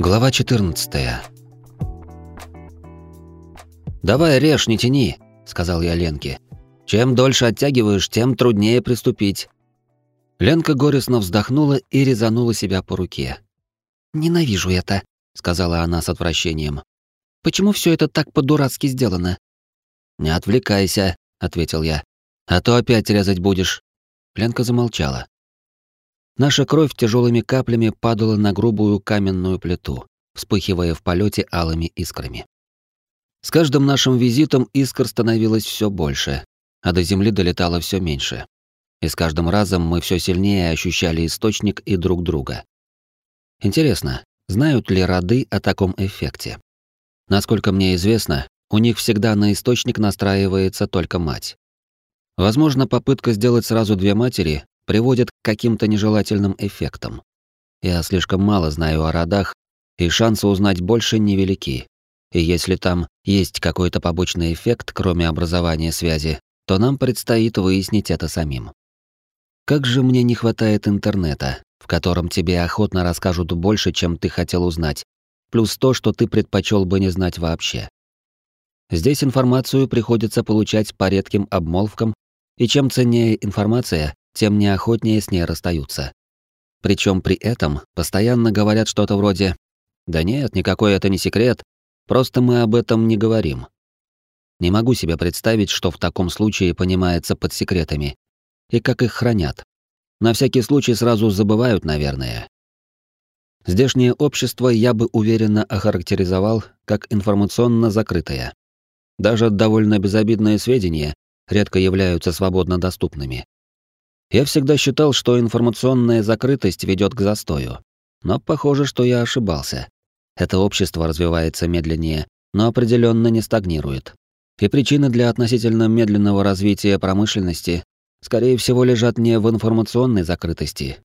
Глава 14. Давай режь, не тяни, сказал я Ленке. Чем дольше оттягиваешь, тем труднее приступить. Ленка горестно вздохнула и резанула себя по руке. Ненавижу это, сказала она с отвращением. Почему все это так по-дурацки сделано? Не отвлекайся, ответил я. А то опять резать будешь. Ленка замолчала. Наша кровь тяжелыми каплями падала на грубую каменную плиту, вспыхивая в полете алыми искрами. С каждым нашим визитом искр становилось все больше, а до земли долетало все меньше. И с каждым разом мы все сильнее ощущали источник и друг друга. Интересно, знают ли роды о таком эффекте? Насколько мне известно, у них всегда на источник настраивается только мать. Возможно, попытка сделать сразу две матери приводит к каким-то нежелательным эффектам. Я слишком мало знаю о родах, и шансы узнать больше невелики. И если там есть какой-то побочный эффект, кроме образования связи, то нам предстоит выяснить это самим. Как же мне не хватает интернета, в котором тебе охотно расскажут больше, чем ты хотел узнать, плюс то, что ты предпочел бы не знать вообще. Здесь информацию приходится получать по редким обмолвкам, и чем ценнее информация, тем неохотнее с ней расстаются. Причем при этом постоянно говорят что-то вроде «Да нет, никакой это не секрет, просто мы об этом не говорим». Не могу себе представить, что в таком случае понимается под секретами, и как их хранят. На всякий случай сразу забывают, наверное. Здешнее общество я бы уверенно охарактеризовал как информационно закрытое. Даже довольно безобидные сведения редко являются свободно доступными. Я всегда считал, что информационная закрытость ведет к застою. Но похоже, что я ошибался. Это общество развивается медленнее, но определенно не стагнирует. И причины для относительно медленного развития промышленности, скорее всего, лежат не в информационной закрытости.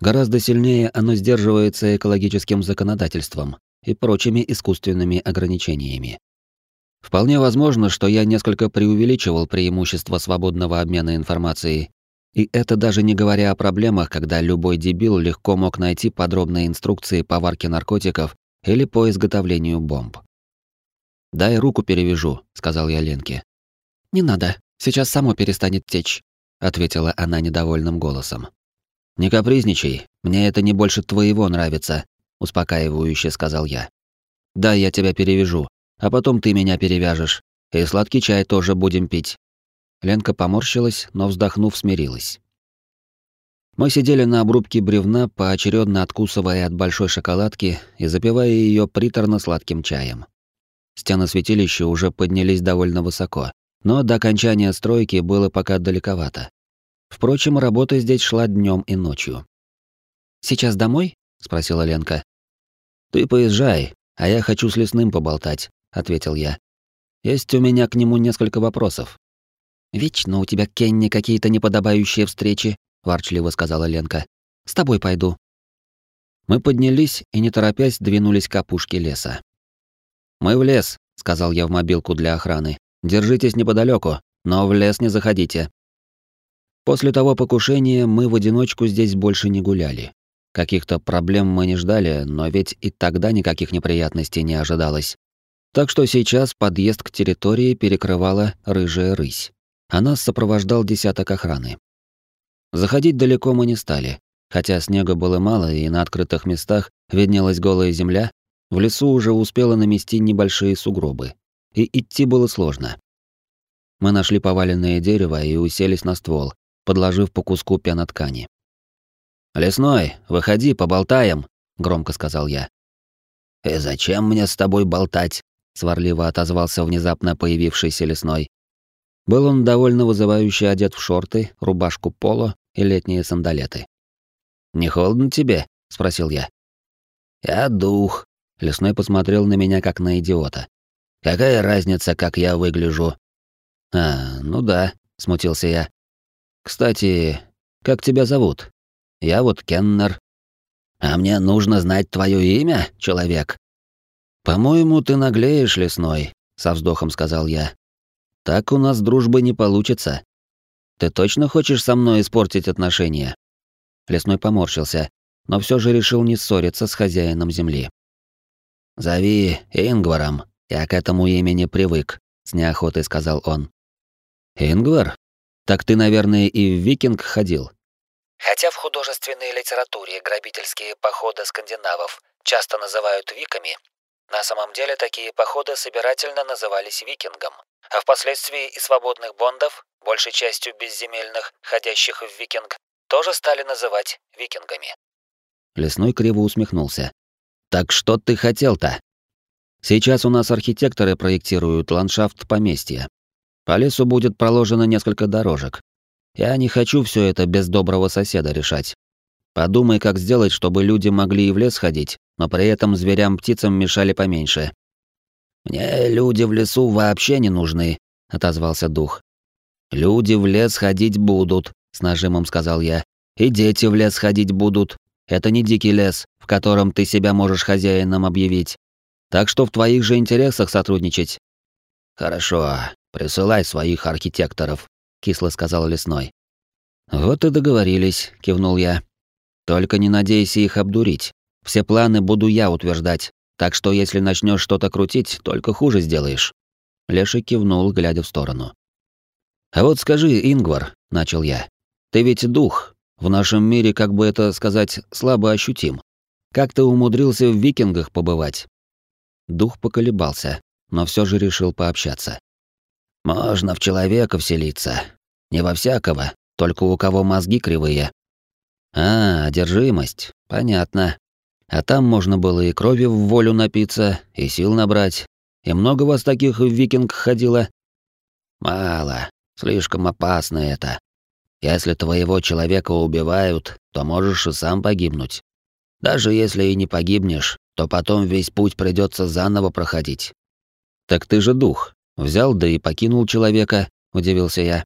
Гораздо сильнее оно сдерживается экологическим законодательством и прочими искусственными ограничениями. Вполне возможно, что я несколько преувеличивал преимущество свободного обмена информацией и это даже не говоря о проблемах, когда любой дебил легко мог найти подробные инструкции по варке наркотиков или по изготовлению бомб. «Дай руку перевяжу», — сказал я Ленке. «Не надо, сейчас само перестанет течь», — ответила она недовольным голосом. «Не капризничай, мне это не больше твоего нравится», — успокаивающе сказал я. «Дай я тебя перевяжу, а потом ты меня перевяжешь, и сладкий чай тоже будем пить. Ленка поморщилась, но вздохнув, смирилась. Мы сидели на обрубке бревна, поочередно откусывая от большой шоколадки и запивая ее приторно-сладким чаем. Стены святилища уже поднялись довольно высоко, но до окончания стройки было пока далековато. Впрочем, работа здесь шла днем и ночью. «Сейчас домой?» — спросила Ленка. «Ты поезжай, а я хочу с лесным поболтать», — ответил я. «Есть у меня к нему несколько вопросов». «Вечно у тебя, Кенни, какие-то неподобающие встречи», — ворчливо сказала Ленка. «С тобой пойду». Мы поднялись и, не торопясь, двинулись к опушке леса. «Мы в лес», — сказал я в мобилку для охраны. «Держитесь неподалеку, но в лес не заходите». После того покушения мы в одиночку здесь больше не гуляли. Каких-то проблем мы не ждали, но ведь и тогда никаких неприятностей не ожидалось. Так что сейчас подъезд к территории перекрывала рыжая рысь а нас сопровождал десяток охраны. Заходить далеко мы не стали, хотя снега было мало и на открытых местах виднелась голая земля, в лесу уже успела намести небольшие сугробы, и идти было сложно. Мы нашли поваленное дерево и уселись на ствол, подложив по куску пеноткани. «Лесной, выходи, поболтаем», — громко сказал я. «И зачем мне с тобой болтать?» — сварливо отозвался внезапно появившийся лесной. Был он довольно вызывающе одет в шорты, рубашку поло и летние сандалеты. «Не холодно тебе?» — спросил я. «Я дух», — лесной посмотрел на меня как на идиота. «Какая разница, как я выгляжу?» «А, ну да», — смутился я. «Кстати, как тебя зовут?» «Я вот Кеннер». «А мне нужно знать твое имя, человек?» «По-моему, ты наглеешь, лесной», — со вздохом сказал я, так у нас дружбы не получится. Ты точно хочешь со мной испортить отношения? Лесной поморщился, но все же решил не ссориться с хозяином земли. Зови Ингваром, я к этому имени привык, с неохотой сказал он. Ингвар? Так ты, наверное, и в викинг ходил. Хотя в художественной литературе грабительские походы скандинавов часто называют виками, на самом деле такие походы собирательно назывались викингом, а впоследствии и свободных бондов, большей частью безземельных, ходящих в викинг, тоже стали называть викингами. Лесной криво усмехнулся. Так что ты хотел-то? Сейчас у нас архитекторы проектируют ландшафт поместья. По лесу будет проложено несколько дорожек. Я не хочу все это без доброго соседа решать. Подумай, как сделать, чтобы люди могли и в лес ходить, но при этом зверям-птицам мешали поменьше. Мне люди в лесу вообще не нужны, отозвался дух. Люди в лес ходить будут, с нажимом сказал я. И дети в лес ходить будут. Это не дикий лес, в котором ты себя можешь хозяином объявить. Так что в твоих же интересах сотрудничать. Хорошо, присылай своих архитекторов, кисло сказал лесной. Вот и договорились, кивнул я. Только не надейся их обдурить. Все планы буду я утверждать, так что если начнешь что-то крутить, только хуже сделаешь. Леший кивнул, глядя в сторону. А вот скажи, Ингвар, начал я. Ты ведь дух. В нашем мире, как бы это сказать, слабо ощутим. Как ты умудрился в викингах побывать? Дух поколебался, но все же решил пообщаться. Можно в человека вселиться. Не во всякого, только у кого мозги кривые. А, одержимость. Понятно. А там можно было и крови в волю напиться, и сил набрать. И много вас таких в викинг ходило? Мало. Слишком опасно это. Если твоего человека убивают, то можешь и сам погибнуть. Даже если и не погибнешь, то потом весь путь придется заново проходить. Так ты же дух. Взял да и покинул человека, удивился я.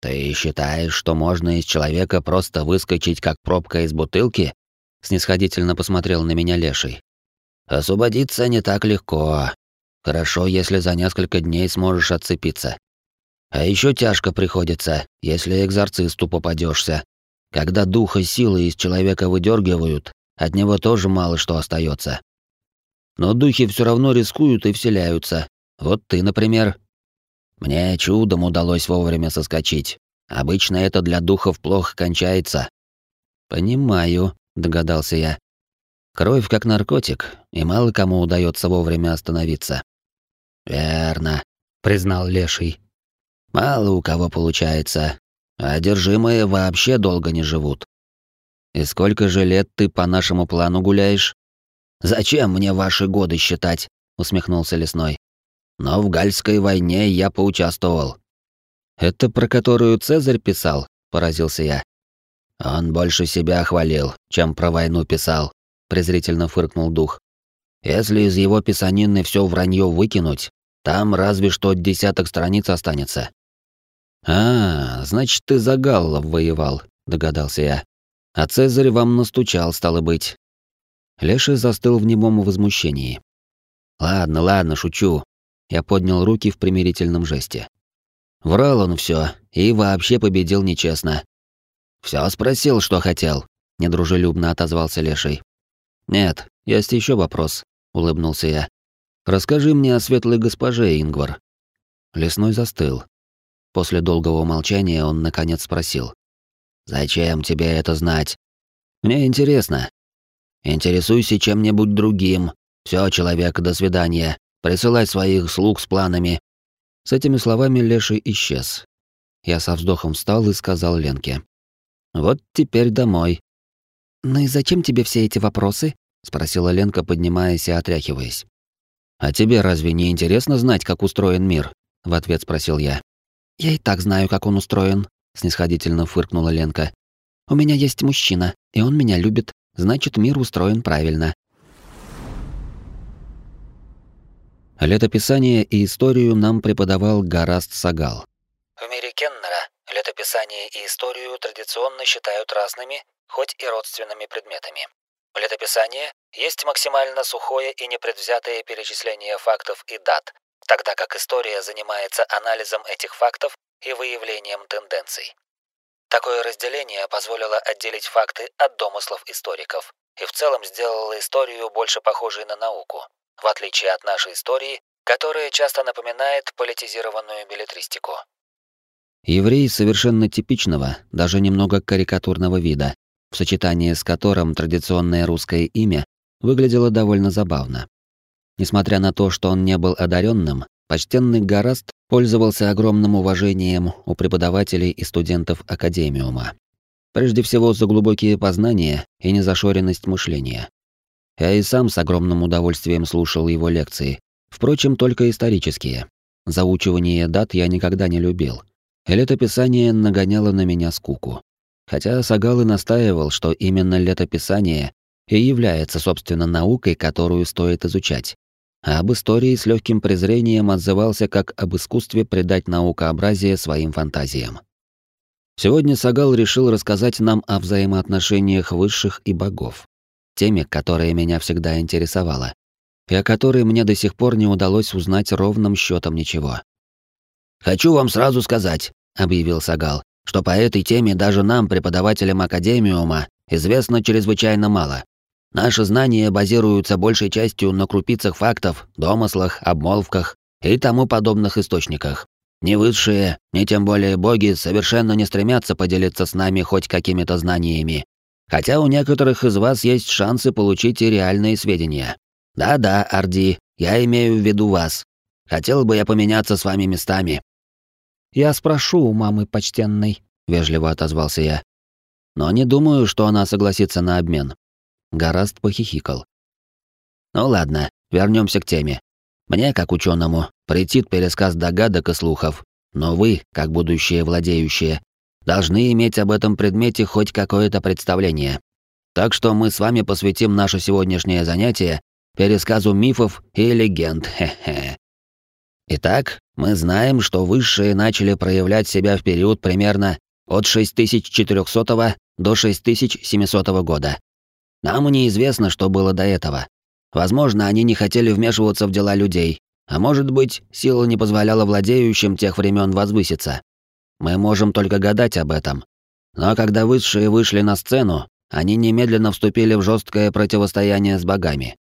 Ты считаешь, что можно из человека просто выскочить как пробка из бутылки? Снисходительно посмотрел на меня Леший. Освободиться не так легко. Хорошо, если за несколько дней сможешь отцепиться. А еще тяжко приходится, если экзорцисту попадешься. Когда духа силы из человека выдергивают, от него тоже мало что остается. Но духи все равно рискуют и вселяются. Вот ты, например. Мне чудом удалось вовремя соскочить. Обычно это для духов плохо кончается. Понимаю, догадался я. Кровь как наркотик, и мало кому удается вовремя остановиться. Верно, признал Леший. Мало у кого получается, а одержимые вообще долго не живут. И сколько же лет ты по нашему плану гуляешь? Зачем мне ваши годы считать? усмехнулся лесной. Но в Гальской войне я поучаствовал. Это про которую Цезарь писал, поразился я. Он больше себя хвалил, чем про войну писал, презрительно фыркнул дух. Если из его писанины все вранье выкинуть, там разве что десяток страниц останется. «А, значит, ты за галлов воевал», — догадался я. «А Цезарь вам настучал, стало быть». Леший застыл в немом возмущении. «Ладно, ладно, шучу». Я поднял руки в примирительном жесте. Врал он все и вообще победил нечестно. Все спросил, что хотел», — недружелюбно отозвался Леший. «Нет, есть еще вопрос», — улыбнулся я. «Расскажи мне о светлой госпоже, Ингвар». Лесной застыл, После долгого молчания он наконец спросил. «Зачем тебе это знать?» «Мне интересно». «Интересуйся чем-нибудь другим. Все, человек, до свидания. Присылай своих слуг с планами». С этими словами Леший исчез. Я со вздохом встал и сказал Ленке. «Вот теперь домой». «Ну и зачем тебе все эти вопросы?» — спросила Ленка, поднимаясь и отряхиваясь. «А тебе разве не интересно знать, как устроен мир?» — в ответ спросил я. Я и так знаю, как он устроен, снисходительно фыркнула Ленка. У меня есть мужчина, и он меня любит, значит, мир устроен правильно. Летописание и историю нам преподавал Гораст Сагал. В мире Кеннера летописание и историю традиционно считают разными, хоть и родственными предметами. Летописание есть максимально сухое и непредвзятое перечисление фактов и дат, тогда как история занимается анализом этих фактов и выявлением тенденций. Такое разделение позволило отделить факты от домыслов историков, и в целом сделала историю больше похожей на науку, в отличие от нашей истории, которая часто напоминает политизированную билетристику. Еврей совершенно типичного, даже немного карикатурного вида, в сочетании с которым традиционное русское имя выглядело довольно забавно. Несмотря на то, что он не был одаренным, почтенный Гораст пользовался огромным уважением у преподавателей и студентов Академиума. Прежде всего за глубокие познания и незашоренность мышления. Я и сам с огромным удовольствием слушал его лекции, впрочем, только исторические. Заучивание дат я никогда не любил. Летописание нагоняло на меня скуку. Хотя Сагал и настаивал, что именно летописание и является, собственно, наукой, которую стоит изучать. А об истории с легким презрением отзывался как об искусстве придать наукообразие своим фантазиям. Сегодня Сагал решил рассказать нам о взаимоотношениях высших и богов, теме, которая меня всегда интересовала, и о которой мне до сих пор не удалось узнать ровным счетом ничего. «Хочу вам сразу сказать», — объявил Сагал, «что по этой теме даже нам, преподавателям Академиума, известно чрезвычайно мало. Наши знания базируются большей частью на крупицах фактов, домыслах, обмолвках и тому подобных источниках. Ни высшие, ни тем более боги совершенно не стремятся поделиться с нами хоть какими-то знаниями. Хотя у некоторых из вас есть шансы получить и реальные сведения. Да-да, Арди, я имею в виду вас. Хотел бы я поменяться с вами местами. Я спрошу у мамы почтенной, вежливо отозвался я. Но не думаю, что она согласится на обмен. Гораст похихикал. Ну ладно, вернемся к теме. Мне, как ученому, претит пересказ догадок и слухов, но вы, как будущие владеющие, должны иметь об этом предмете хоть какое-то представление. Так что мы с вами посвятим наше сегодняшнее занятие пересказу мифов и легенд. Хе-хе. Итак, мы знаем, что высшие начали проявлять себя в период примерно от 6400 до 6700 года. Нам неизвестно, что было до этого. Возможно, они не хотели вмешиваться в дела людей, а может быть, сила не позволяла владеющим тех времен возвыситься. Мы можем только гадать об этом. Но когда высшие вышли на сцену, они немедленно вступили в жесткое противостояние с богами.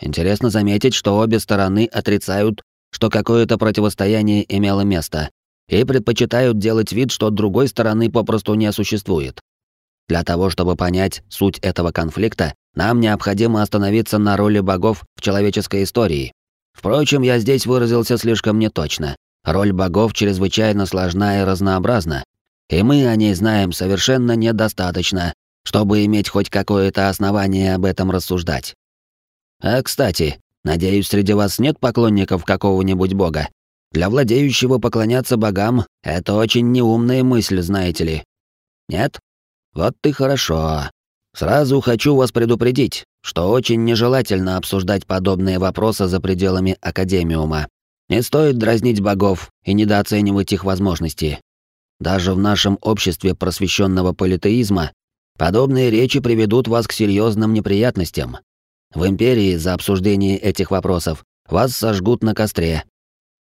Интересно заметить, что обе стороны отрицают, что какое-то противостояние имело место, и предпочитают делать вид, что другой стороны попросту не существует. Для того, чтобы понять суть этого конфликта, нам необходимо остановиться на роли богов в человеческой истории. Впрочем, я здесь выразился слишком неточно. Роль богов чрезвычайно сложна и разнообразна, и мы о ней знаем совершенно недостаточно, чтобы иметь хоть какое-то основание об этом рассуждать. А, кстати, надеюсь, среди вас нет поклонников какого-нибудь бога? Для владеющего поклоняться богам — это очень неумная мысль, знаете ли. Нет? Вот ты хорошо. Сразу хочу вас предупредить, что очень нежелательно обсуждать подобные вопросы за пределами Академиума. Не стоит дразнить богов и недооценивать их возможности. Даже в нашем обществе просвещенного политеизма подобные речи приведут вас к серьезным неприятностям. В империи за обсуждение этих вопросов вас сожгут на костре.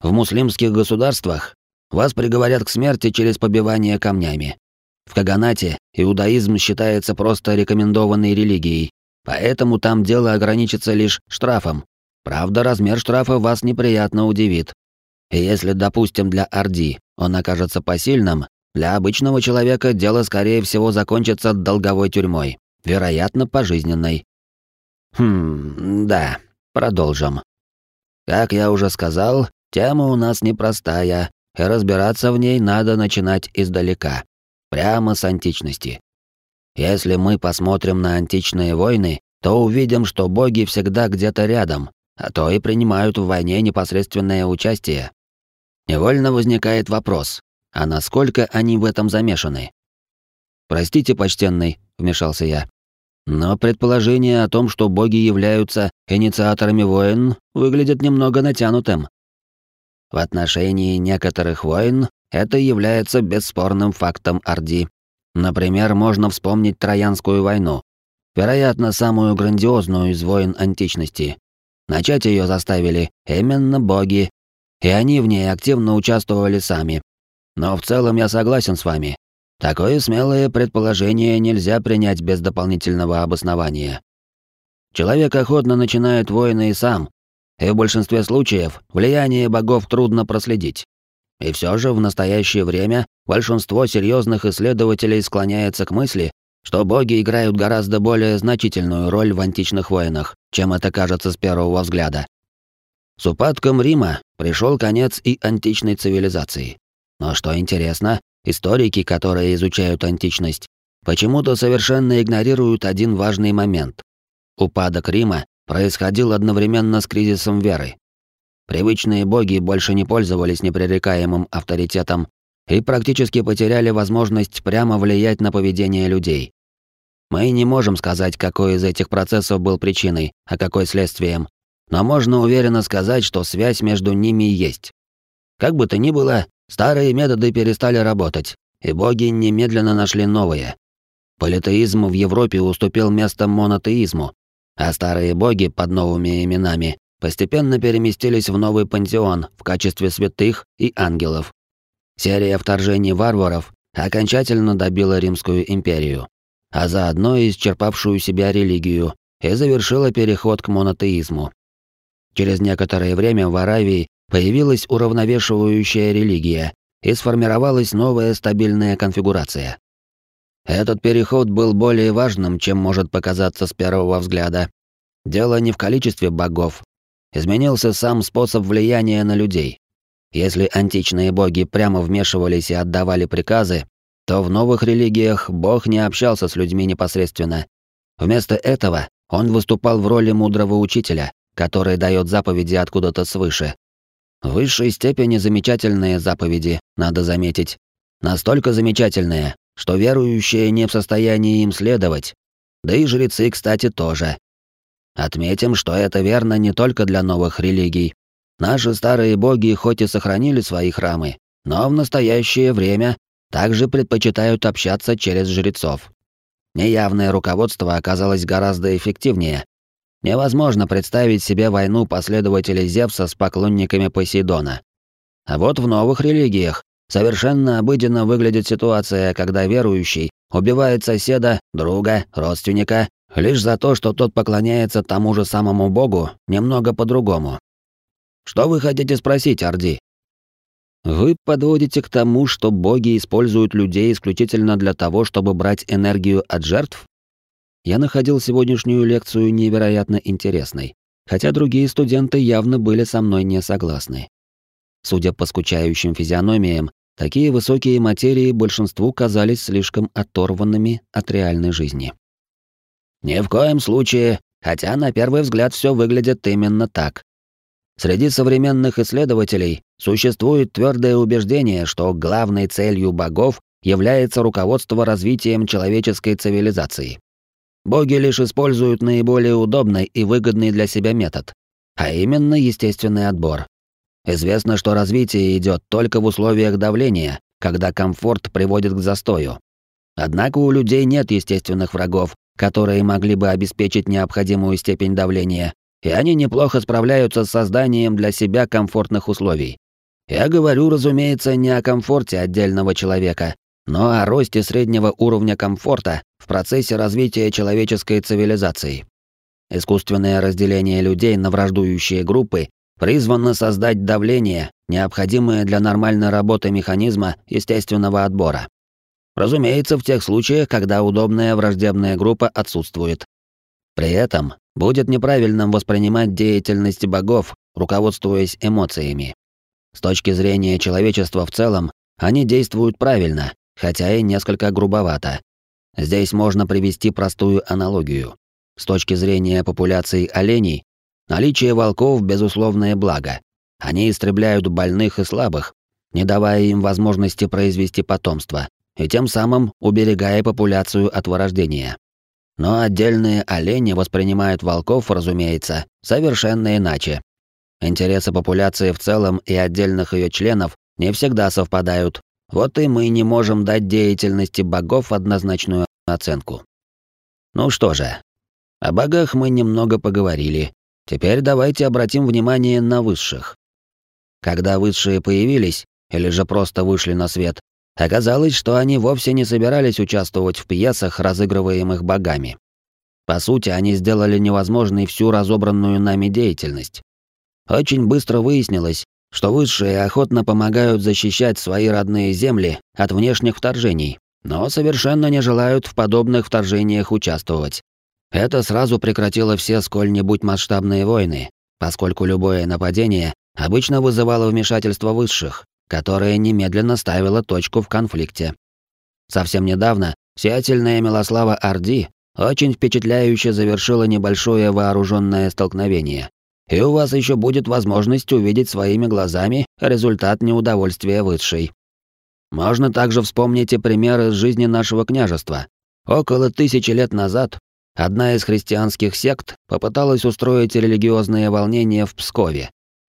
В муслимских государствах вас приговорят к смерти через побивание камнями. В Каганате иудаизм считается просто рекомендованной религией, поэтому там дело ограничится лишь штрафом. Правда, размер штрафа вас неприятно удивит. И если, допустим, для Орди он окажется посильным, для обычного человека дело, скорее всего, закончится долговой тюрьмой, вероятно, пожизненной. Хм, да, продолжим. Как я уже сказал, тема у нас непростая, и разбираться в ней надо начинать издалека. Прямо с античности. Если мы посмотрим на античные войны, то увидим, что боги всегда где-то рядом, а то и принимают в войне непосредственное участие. Невольно возникает вопрос, а насколько они в этом замешаны? «Простите, почтенный», — вмешался я. «Но предположение о том, что боги являются инициаторами войн, выглядит немного натянутым». В отношении некоторых войн это является бесспорным фактом Орди. Например, можно вспомнить Троянскую войну. Вероятно, самую грандиозную из войн античности. Начать ее заставили именно боги, и они в ней активно участвовали сами. Но в целом я согласен с вами. Такое смелое предположение нельзя принять без дополнительного обоснования. Человек охотно начинает войны и сам, и в большинстве случаев влияние богов трудно проследить. И все же в настоящее время большинство серьезных исследователей склоняется к мысли, что боги играют гораздо более значительную роль в античных войнах, чем это кажется с первого взгляда. С упадком Рима пришел конец и античной цивилизации. Но что интересно, Историки, которые изучают античность, почему-то совершенно игнорируют один важный момент. Упадок Рима происходил одновременно с кризисом веры. Привычные боги больше не пользовались непререкаемым авторитетом и практически потеряли возможность прямо влиять на поведение людей. Мы не можем сказать, какой из этих процессов был причиной, а какой следствием, но можно уверенно сказать, что связь между ними есть. Как бы то ни было, Старые методы перестали работать, и боги немедленно нашли новые. Политеизм в Европе уступил место монотеизму, а старые боги под новыми именами постепенно переместились в новый пантеон в качестве святых и ангелов. Серия вторжений варваров окончательно добила Римскую империю, а заодно исчерпавшую себя религию и завершила переход к монотеизму. Через некоторое время в Аравии Появилась уравновешивающая религия, и сформировалась новая стабильная конфигурация. Этот переход был более важным, чем может показаться с первого взгляда. Дело не в количестве богов. Изменился сам способ влияния на людей. Если античные боги прямо вмешивались и отдавали приказы, то в новых религиях бог не общался с людьми непосредственно. Вместо этого он выступал в роли мудрого учителя, который дает заповеди откуда-то свыше, в высшей степени замечательные заповеди, надо заметить. Настолько замечательные, что верующие не в состоянии им следовать. Да и жрецы, кстати, тоже. Отметим, что это верно не только для новых религий. Наши старые боги хоть и сохранили свои храмы, но в настоящее время также предпочитают общаться через жрецов. Неявное руководство оказалось гораздо эффективнее, Невозможно представить себе войну последователей Зевса с поклонниками Посейдона. А вот в новых религиях совершенно обыденно выглядит ситуация, когда верующий убивает соседа, друга, родственника, лишь за то, что тот поклоняется тому же самому богу немного по-другому. Что вы хотите спросить, Орди? Вы подводите к тому, что боги используют людей исключительно для того, чтобы брать энергию от жертв? Я находил сегодняшнюю лекцию невероятно интересной, хотя другие студенты явно были со мной не согласны. Судя по скучающим физиономиям, такие высокие материи большинству казались слишком оторванными от реальной жизни. Ни в коем случае, хотя на первый взгляд все выглядит именно так. Среди современных исследователей существует твердое убеждение, что главной целью богов является руководство развитием человеческой цивилизации. Боги лишь используют наиболее удобный и выгодный для себя метод, а именно естественный отбор. Известно, что развитие идет только в условиях давления, когда комфорт приводит к застою. Однако у людей нет естественных врагов, которые могли бы обеспечить необходимую степень давления, и они неплохо справляются с созданием для себя комфортных условий. Я говорю, разумеется, не о комфорте отдельного человека, но о росте среднего уровня комфорта в процессе развития человеческой цивилизации. Искусственное разделение людей на враждующие группы призвано создать давление, необходимое для нормальной работы механизма естественного отбора. Разумеется, в тех случаях, когда удобная враждебная группа отсутствует. При этом будет неправильным воспринимать деятельность богов, руководствуясь эмоциями. С точки зрения человечества в целом, они действуют правильно, хотя и несколько грубовато. Здесь можно привести простую аналогию. С точки зрения популяции оленей, наличие волков – безусловное благо. Они истребляют больных и слабых, не давая им возможности произвести потомство, и тем самым уберегая популяцию от вырождения. Но отдельные олени воспринимают волков, разумеется, совершенно иначе. Интересы популяции в целом и отдельных ее членов не всегда совпадают, вот и мы не можем дать деятельности богов однозначную оценку. Ну что же, о богах мы немного поговорили. Теперь давайте обратим внимание на высших. Когда высшие появились, или же просто вышли на свет, Оказалось, что они вовсе не собирались участвовать в пьесах, разыгрываемых богами. По сути, они сделали невозможной всю разобранную нами деятельность. Очень быстро выяснилось, что высшие охотно помогают защищать свои родные земли от внешних вторжений, но совершенно не желают в подобных вторжениях участвовать. Это сразу прекратило все сколь-нибудь масштабные войны, поскольку любое нападение обычно вызывало вмешательство высших, которое немедленно ставило точку в конфликте. Совсем недавно сиятельная Милослава Орди очень впечатляюще завершила небольшое вооруженное столкновение. И у вас еще будет возможность увидеть своими глазами результат неудовольствия высшей. Можно также вспомнить и примеры из жизни нашего княжества. Около тысячи лет назад одна из христианских сект попыталась устроить религиозное волнение в Пскове.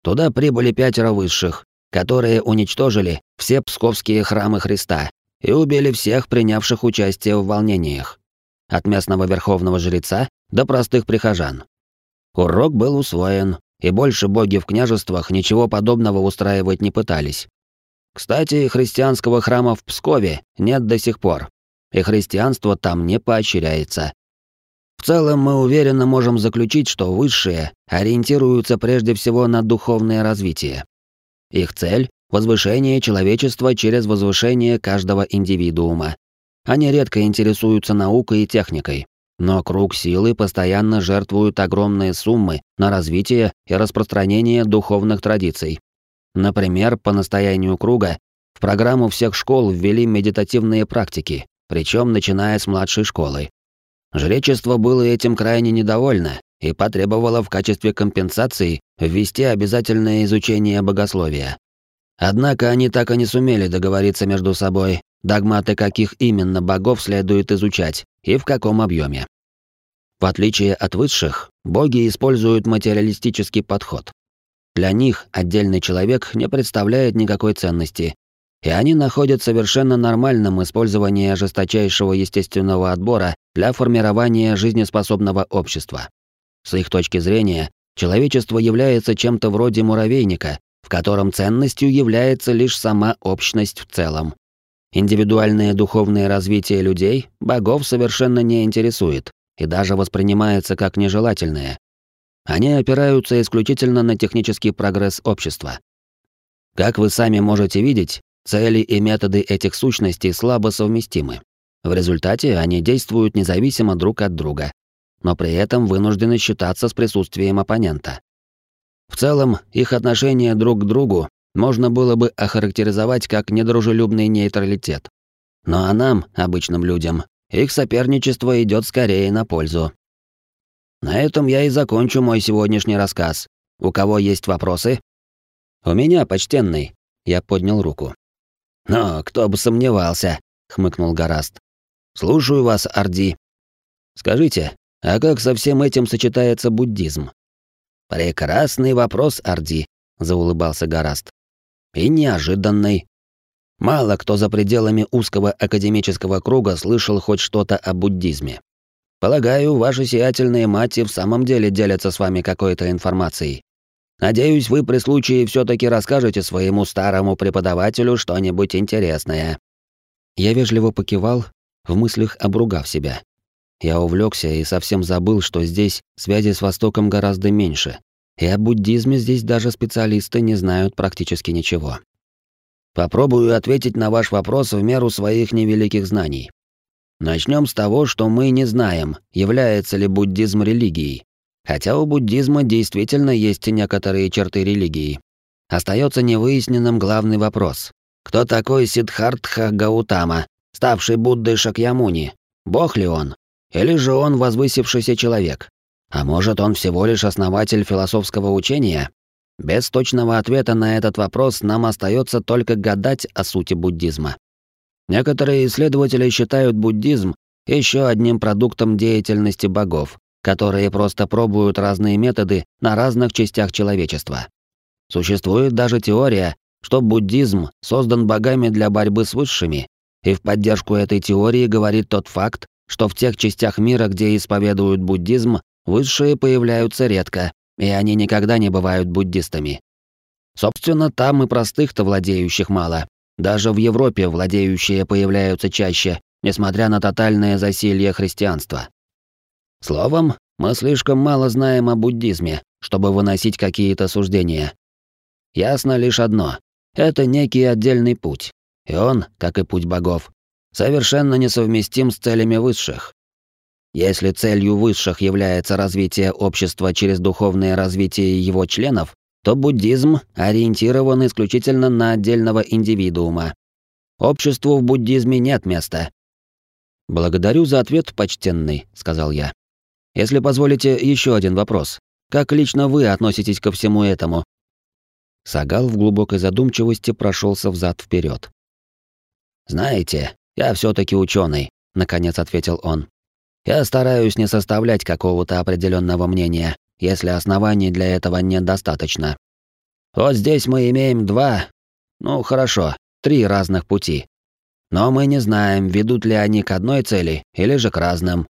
Туда прибыли пятеро высших, которые уничтожили все псковские храмы Христа и убили всех принявших участие в волнениях от местного верховного жреца до простых прихожан. Урок был усвоен, и больше боги в княжествах ничего подобного устраивать не пытались. Кстати, христианского храма в Пскове нет до сих пор, и христианство там не поощряется. В целом мы уверенно можем заключить, что высшие ориентируются прежде всего на духовное развитие. Их цель — возвышение человечества через возвышение каждого индивидуума, они редко интересуются наукой и техникой, но круг силы постоянно жертвуют огромные суммы на развитие и распространение духовных традиций. Например, по настоянию круга в программу всех школ ввели медитативные практики, причем начиная с младшей школы. Жречество было этим крайне недовольно и потребовало в качестве компенсации ввести обязательное изучение богословия. Однако они так и не сумели договориться между собой, догматы каких именно богов следует изучать и в каком объеме. В отличие от высших, боги используют материалистический подход. Для них отдельный человек не представляет никакой ценности, и они находят совершенно нормальным использование жесточайшего естественного отбора для формирования жизнеспособного общества. С их точки зрения, человечество является чем-то вроде муравейника, в котором ценностью является лишь сама общность в целом. Индивидуальное духовное развитие людей богов совершенно не интересует и даже воспринимается как нежелательное. Они опираются исключительно на технический прогресс общества. Как вы сами можете видеть, цели и методы этих сущностей слабо совместимы. В результате они действуют независимо друг от друга, но при этом вынуждены считаться с присутствием оппонента. В целом, их отношение друг к другу можно было бы охарактеризовать как недружелюбный нейтралитет. Ну а нам, обычным людям, их соперничество идет скорее на пользу. На этом я и закончу мой сегодняшний рассказ. У кого есть вопросы? У меня, почтенный. Я поднял руку. Но кто бы сомневался, хмыкнул Гораст. Слушаю вас, Арди. Скажите, а как со всем этим сочетается буддизм? Прекрасный вопрос, Арди, заулыбался Гораст и неожиданной. Мало кто за пределами узкого академического круга слышал хоть что-то о буддизме. Полагаю, ваши сиятельные мати в самом деле делятся с вами какой-то информацией. Надеюсь, вы при случае все таки расскажете своему старому преподавателю что-нибудь интересное. Я вежливо покивал, в мыслях обругав себя. Я увлекся и совсем забыл, что здесь связи с Востоком гораздо меньше, и о буддизме здесь даже специалисты не знают практически ничего. Попробую ответить на ваш вопрос в меру своих невеликих знаний. Начнем с того, что мы не знаем, является ли буддизм религией. Хотя у буддизма действительно есть некоторые черты религии. Остается невыясненным главный вопрос. Кто такой Сиддхартха Гаутама, ставший Буддой Шакьямуни? Бог ли он? Или же он возвысившийся человек? А может, он всего лишь основатель философского учения? Без точного ответа на этот вопрос нам остается только гадать о сути буддизма. Некоторые исследователи считают буддизм еще одним продуктом деятельности богов, которые просто пробуют разные методы на разных частях человечества. Существует даже теория, что буддизм создан богами для борьбы с высшими, и в поддержку этой теории говорит тот факт, что в тех частях мира, где исповедуют буддизм, Высшие появляются редко, и они никогда не бывают буддистами. Собственно, там и простых-то владеющих мало, Даже в Европе владеющие появляются чаще, несмотря на тотальное засилье христианства. Словом, мы слишком мало знаем о буддизме, чтобы выносить какие-то суждения. Ясно лишь одно — это некий отдельный путь, и он, как и путь богов, совершенно несовместим с целями высших. Если целью высших является развитие общества через духовное развитие его членов, то буддизм ориентирован исключительно на отдельного индивидуума. Обществу в буддизме нет места. «Благодарю за ответ, почтенный», — сказал я. «Если позволите, еще один вопрос. Как лично вы относитесь ко всему этому?» Сагал в глубокой задумчивости прошелся взад вперед. «Знаете, я все таки ученый, наконец ответил он. «Я стараюсь не составлять какого-то определенного мнения, если оснований для этого недостаточно. Вот здесь мы имеем два, ну хорошо, три разных пути. Но мы не знаем, ведут ли они к одной цели или же к разным.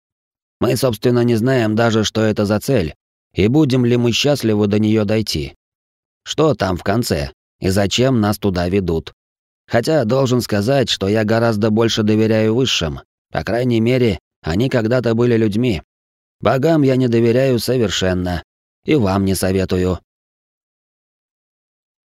Мы, собственно, не знаем даже, что это за цель, и будем ли мы счастливы до нее дойти. Что там в конце, и зачем нас туда ведут. Хотя должен сказать, что я гораздо больше доверяю высшим. По крайней мере, они когда-то были людьми. Богам я не доверяю совершенно. И вам не советую.